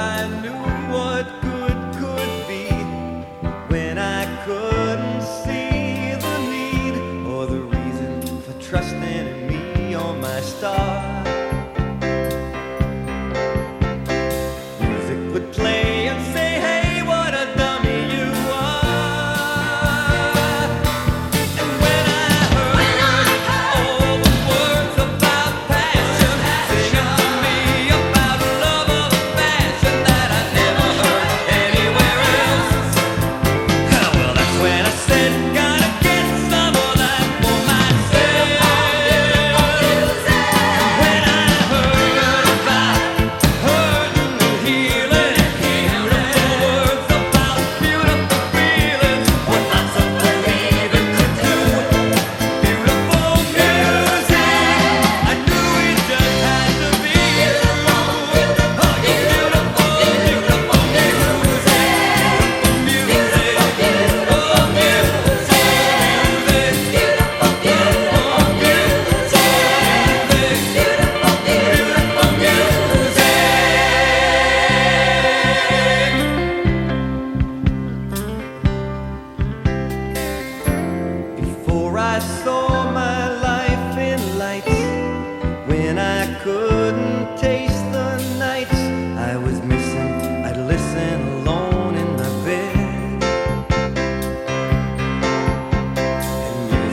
I knew what good could be when I couldn't see the need or the reason for trusting in me or my star.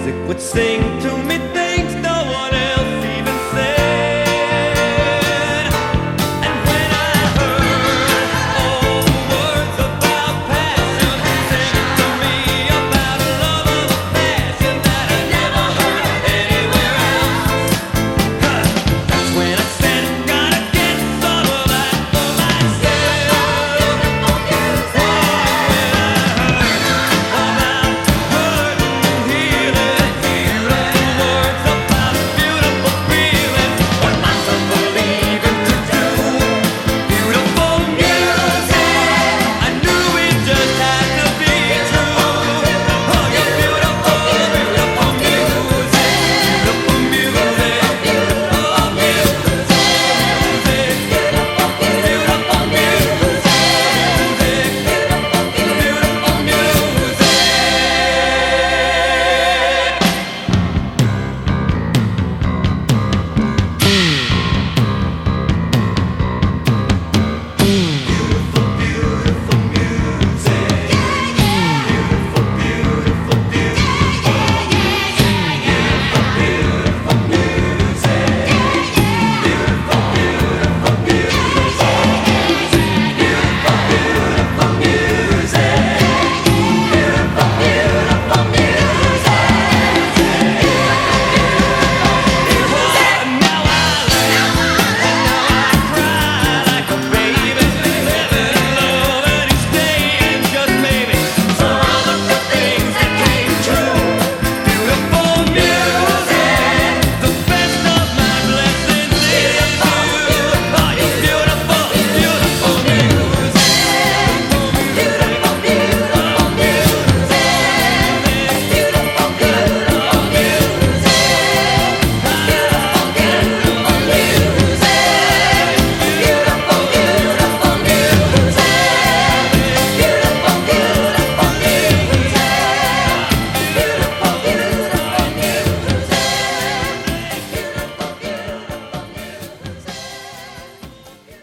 music would sing to me.